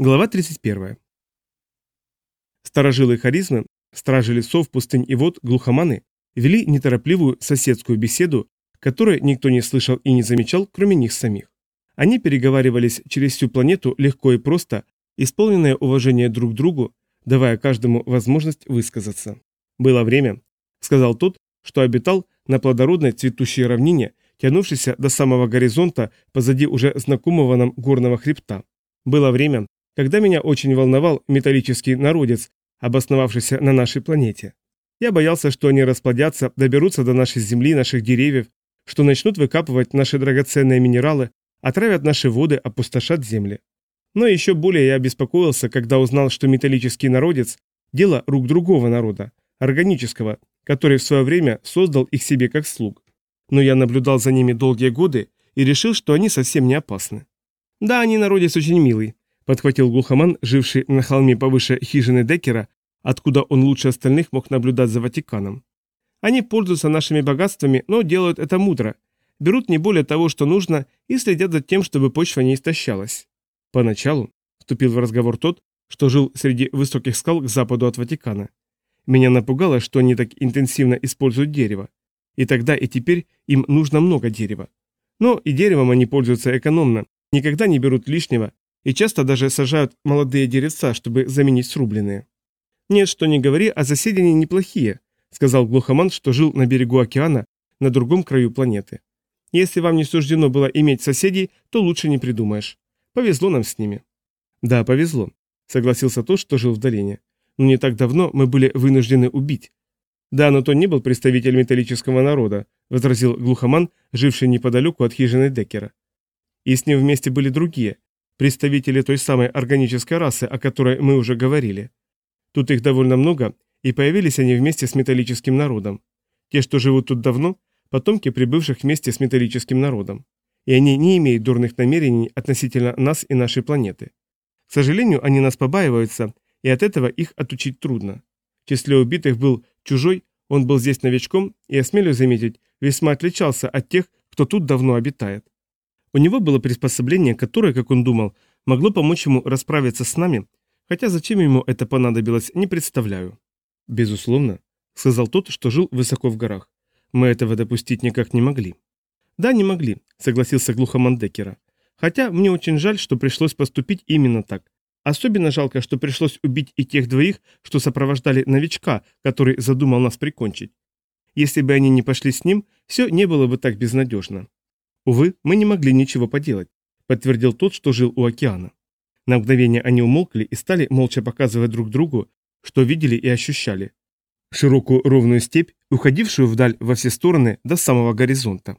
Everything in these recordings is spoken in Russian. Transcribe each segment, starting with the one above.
Глава 31. Старожилы харизмы, стражи лесов, пустынь и вод, глухоманы, вели неторопливую соседскую беседу, которой никто не слышал и не замечал, кроме них самих. Они переговаривались через всю планету легко и просто, исполненное уважение друг к другу, давая каждому возможность высказаться. «Было время», — сказал тот, что обитал на плодородной цветущей равнине, тянувшейся до самого горизонта позади уже знакомого нам горного хребта. Было время, когда меня очень волновал металлический народец, обосновавшийся на нашей планете. Я боялся, что они расплодятся, доберутся до нашей земли, наших деревьев, что начнут выкапывать наши драгоценные минералы, отравят наши воды, опустошат земли. Но еще более я беспокоился, когда узнал, что металлический народец – дело рук другого народа, органического, который в свое время создал их себе как слуг. Но я наблюдал за ними долгие годы и решил, что они совсем не опасны. Да, они народец очень милый, подхватил глухоман, живший на холме повыше хижины Деккера, откуда он лучше остальных мог наблюдать за Ватиканом. Они пользуются нашими богатствами, но делают это мудро. Берут не более того, что нужно, и следят за тем, чтобы почва не истощалась. Поначалу вступил в разговор тот, что жил среди высоких скал к западу от Ватикана. Меня напугало, что они так интенсивно используют дерево. И тогда, и теперь им нужно много дерева. Но и деревом они пользуются экономно, никогда не берут лишнего, и часто даже сажают молодые деревца, чтобы заменить срубленные. «Нет, что не говори, а заселения неплохие», сказал глухоман, что жил на берегу океана, на другом краю планеты. «Если вам не суждено было иметь соседей, то лучше не придумаешь. Повезло нам с ними». «Да, повезло», согласился тот, что жил в долине. «Но не так давно мы были вынуждены убить». «Да, но то не был представитель металлического народа», возразил глухоман, живший неподалеку от хижины Деккера. «И с ним вместе были другие, представители той самой органической расы, о которой мы уже говорили. Тут их довольно много, и появились они вместе с металлическим народом. Те, что живут тут давно, потомки прибывших вместе с металлическим народом. И они не имеют дурных намерений относительно нас и нашей планеты. К сожалению, они нас побаиваются, и от этого их отучить трудно. В числе убитых был чужой, он был здесь новичком, и, осмелю заметить, весьма отличался от тех, кто тут давно обитает. У него было приспособление, которое, как он думал, могло помочь ему расправиться с нами, хотя зачем ему это понадобилось, не представляю. Безусловно, сказал тот, что жил высоко в горах. Мы этого допустить никак не могли. Да, не могли, согласился глухоман Деккера. Хотя мне очень жаль, что пришлось поступить именно так. Особенно жалко, что пришлось убить и тех двоих, что сопровождали новичка, который задумал нас прикончить. Если бы они не пошли с ним, все не было бы так безнадежно. Увы, мы не могли ничего поделать, подтвердил тот, что жил у океана. На мгновение они умолкли и стали молча показывать друг другу, что видели и ощущали. Широкую ровную степь, уходившую вдаль во все стороны до самого горизонта.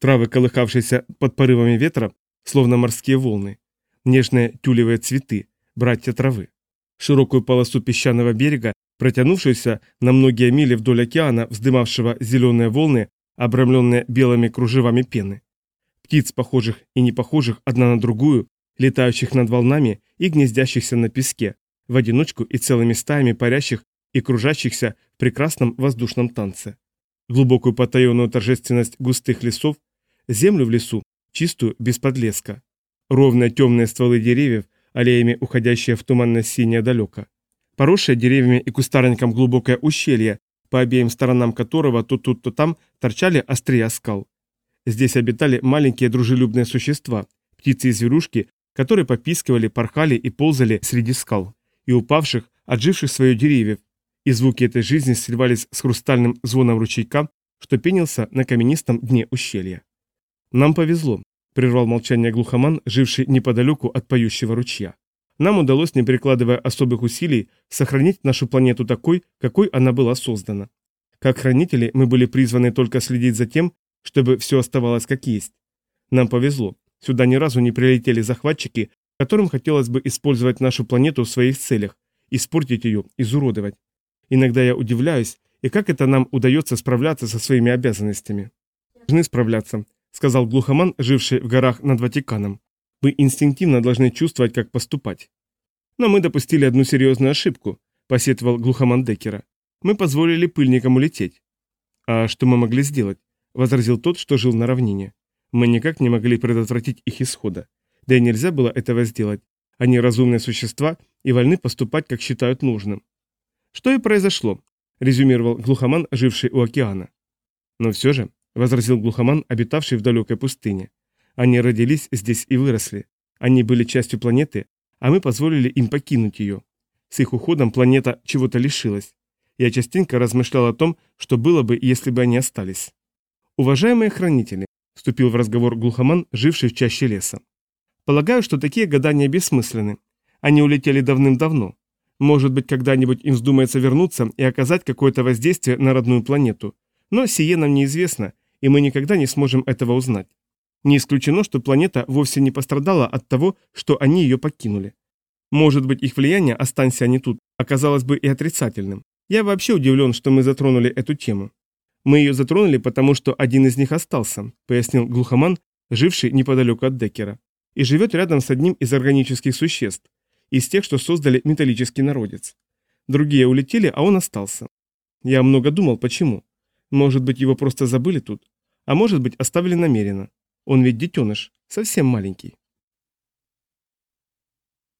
Травы, колыхавшиеся под порывами ветра, словно морские волны. Нежные тюлевые цветы, братья травы. Широкую полосу песчаного берега, протянувшуюся на многие мили вдоль океана, вздымавшего зеленые волны, обрамленные белыми кружевами пены птиц, похожих и не похожих одна на другую, летающих над волнами и гнездящихся на песке, в одиночку и целыми стаями парящих и кружащихся в прекрасном воздушном танце. Глубокую потаенную торжественность густых лесов, землю в лесу, чистую, без подлеска. Ровные темные стволы деревьев, аллеями уходящие в туманно-синее далеко. Поросшее деревьями и кустарником глубокое ущелье, по обеим сторонам которого то тут, то там торчали острия скал. Здесь обитали маленькие дружелюбные существа, птицы и зверушки, которые попискивали, порхали и ползали среди скал, и упавших, отживших свое деревьев, и звуки этой жизни сливались с хрустальным звоном ручейка, что пенился на каменистом дне ущелья. «Нам повезло», — прервал молчание глухоман, живший неподалеку от поющего ручья. «Нам удалось, не прикладывая особых усилий, сохранить нашу планету такой, какой она была создана. Как хранители мы были призваны только следить за тем, чтобы все оставалось как есть. Нам повезло. Сюда ни разу не прилетели захватчики, которым хотелось бы использовать нашу планету в своих целях, испортить ее, изуродовать. Иногда я удивляюсь, и как это нам удается справляться со своими обязанностями. Должны справляться, сказал глухоман, живший в горах над Ватиканом. Вы инстинктивно должны чувствовать, как поступать. Но мы допустили одну серьезную ошибку, посетовал глухоман Деккера. Мы позволили пыльникам улететь. А что мы могли сделать? Возразил тот, что жил на равнине. Мы никак не могли предотвратить их исхода. Да и нельзя было этого сделать. Они разумные существа и вольны поступать, как считают нужным. Что и произошло, резюмировал глухоман, живший у океана. Но все же, возразил глухоман, обитавший в далекой пустыне, они родились здесь и выросли. Они были частью планеты, а мы позволили им покинуть ее. С их уходом планета чего-то лишилась. Я частенько размышлял о том, что было бы, если бы они остались. Уважаемые хранители, вступил в разговор глухоман, живший в чаще леса. Полагаю, что такие гадания бессмысленны. Они улетели давным-давно. Может быть, когда-нибудь им вздумается вернуться и оказать какое-то воздействие на родную планету. Но сие нам неизвестно, и мы никогда не сможем этого узнать. Не исключено, что планета вовсе не пострадала от того, что они ее покинули. Может быть, их влияние, останься они тут, оказалось бы и отрицательным. Я вообще удивлен, что мы затронули эту тему. Мы ее затронули, потому что один из них остался, пояснил глухоман, живший неподалеку от Деккера, и живет рядом с одним из органических существ, из тех, что создали металлический народец. Другие улетели, а он остался. Я много думал, почему. Может быть, его просто забыли тут, а может быть, оставили намеренно. Он ведь детеныш, совсем маленький.